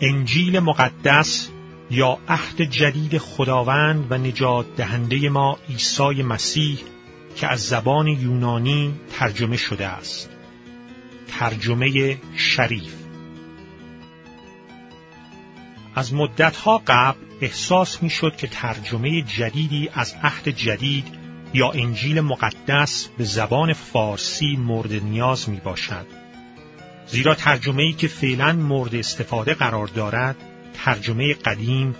انجیل مقدس یا عهد جدید خداوند و نجات دهنده ما عیسی مسیح که از زبان یونانی ترجمه شده است ترجمه شریف از مدتها قبل احساس می شد که ترجمه جدیدی از عهد جدید یا انجیل مقدس به زبان فارسی مورد نیاز می باشد. زیرا ترجمه ای که فعلا مورد استفاده قرار دارد ترجمه قدیم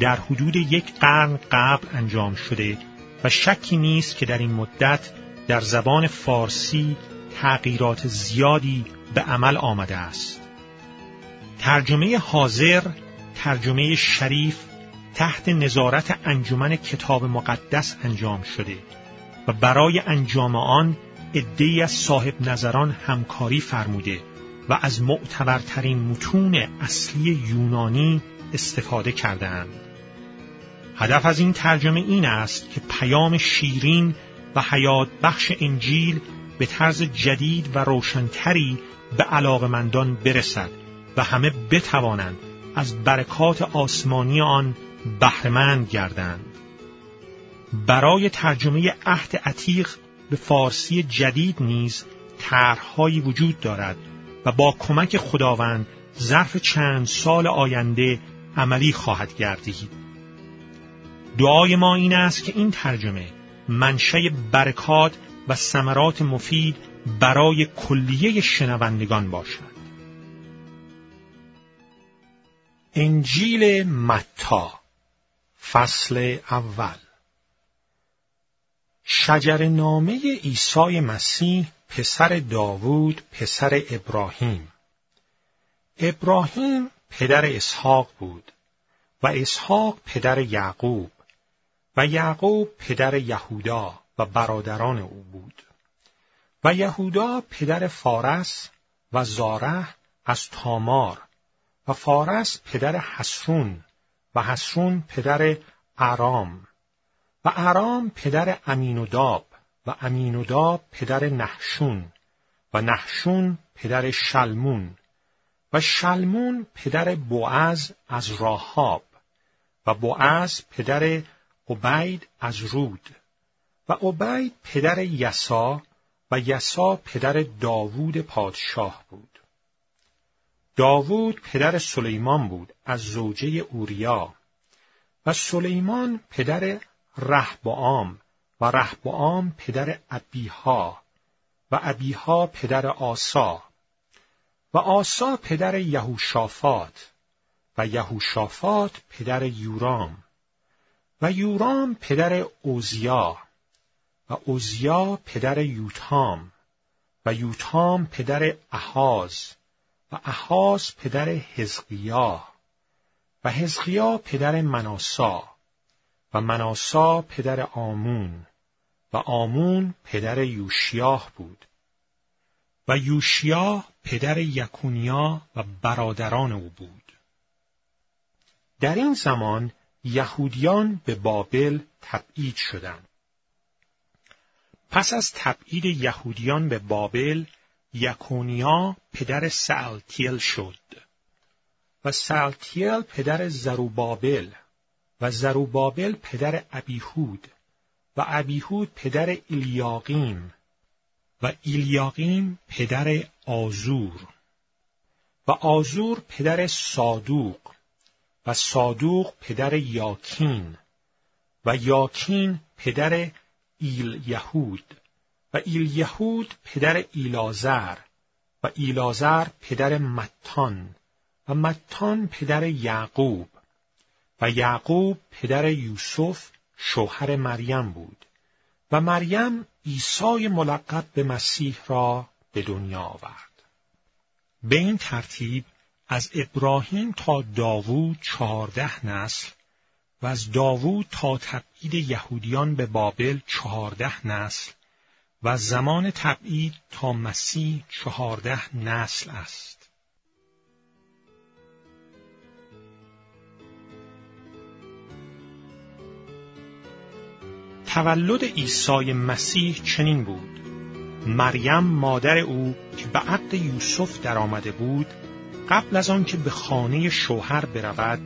در حدود یک قرن قبل انجام شده و شکی نیست که در این مدت در زبان فارسی تغییرات زیادی به عمل آمده است. ترجمه حاضر ترجمه شریف تحت نظارت انجمن کتاب مقدس انجام شده و برای انجام آن عدهای از صاحب نظران همکاری فرموده و از معتبرترین متون اصلی یونانی استفاده کردهاند. هدف از این ترجمه این است که پیام شیرین و حیات بخش انجیل به طرز جدید و روشنتری به علاقمندان برسد و همه بتوانند از برکات آسمانی آن بهرهمند گردند. برای ترجمه عهد عتیق به فارسی جدید نیز طرحهایی وجود دارد و با کمک خداوند ظرف چند سال آینده عملی خواهد گردید. دعای ما این است که این ترجمه منشه برکات و ثمرات مفید برای کلیه شنوندگان باشد. انجیل متا فصل اول شجر نامه عیسی مسیح پسر داوود پسر ابراهیم. ابراهیم پدر اسحاق بود و اسحاق پدر یعقوب و یعقوب پدر یهودا و برادران او بود. و یهودا پدر فارس و زاره از تامار و فارس پدر حسرون و حسرون پدر ارام. و ارام پدر امینوداب و امینوداب پدر نحشون و نحشون پدر شلمون و شلمون پدر بوعز از راهاب و بوعز پدر عبید از رود و عبید پدر یسا و یسا پدر داوود پادشاه بود. داوود پدر سلیمان بود از زوجه اوریا و سلیمان پدر رهبعام و رهبعام پدر ابیها و ابیها پدر آسا و آسا پدر یهوشافات و یهوشافات پدر یورام و یورام پدر اوزیا و اوزیا پدر یوتام و یوتام پدر احاز و احاز پدر حزقیا و حزقیا پدر مناسا و مناسا پدر آمون و آمون پدر یوشیاه بود و یوشیا پدر یکونیا و برادران او بود. در این زمان یهودیان به بابل تبعید شدند. پس از تبعید یهودیان به بابل، یکونیا پدر سالتیل شد و سالتیل پدر زروبابل و زروبابل پدر ابیهود و ابیهود پدر ایلیاقیم و ایلیاقیم پدر آزور و آزور پدر صادوق و صادوق پدر یاکین و یاکین پدر ایل یهود و ایل یهود پدر ایلازر و ایلازر پدر متان و متان پدر یعقوب و یعقوب پدر یوسف شوهر مریم بود و مریم عیسی ملقب به مسیح را به دنیا آورد. به این ترتیب از ابراهیم تا داوود چهارده نسل و از داوود تا تبعید یهودیان به بابل چهارده نسل و زمان تبعید تا مسیح چهارده نسل است. تولد عیسی مسیح چنین بود. مریم مادر او که به عقد یوسف درآمده بود قبل از آنکه به خانه شوهر برود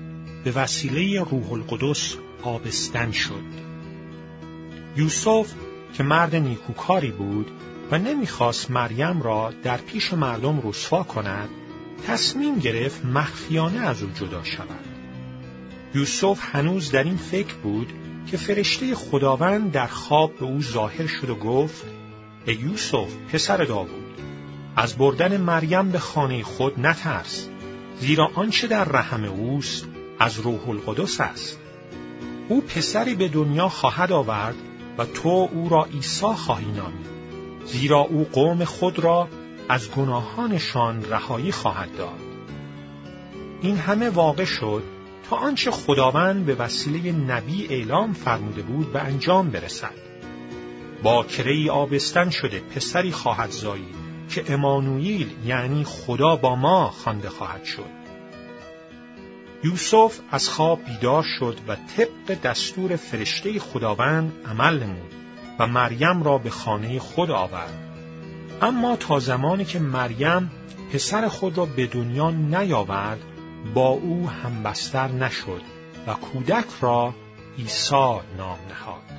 به وسیله روح القدس آبستن شد. یوسف که مرد نیکوکاری بود و نمی‌خواست مریم را در پیش مردم رسوا کند تصمیم گرفت مخفیانه از او جدا شود. یوسف هنوز در این فکر بود که فرشته خداوند در خواب به او ظاهر شد و گفت ای یوسف پسر داوود از بردن مریم به خانه خود نترس زیرا آنچه در رحم اوست از روح القدس است. او پسری به دنیا خواهد آورد و تو او را عیسی خواهی نامید زیرا او قوم خود را از گناهانشان رهایی خواهد داد. این همه واقع شد تا آنچه خداوند به وسیله نبی اعلام فرموده بود به انجام برسد. با آبستن شده پسری خواهد زایید که امانویل یعنی خدا با ما خوانده خواهد شد. یوسف از خواب بیدار شد و طبق دستور فرشته خداوند عمل نمود و مریم را به خانه خود آورد. اما تا زمانی که مریم پسر خود را به دنیا نیاورد با او همبستر نشد و کودک را عیسی نام نهاد.